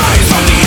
eyes on the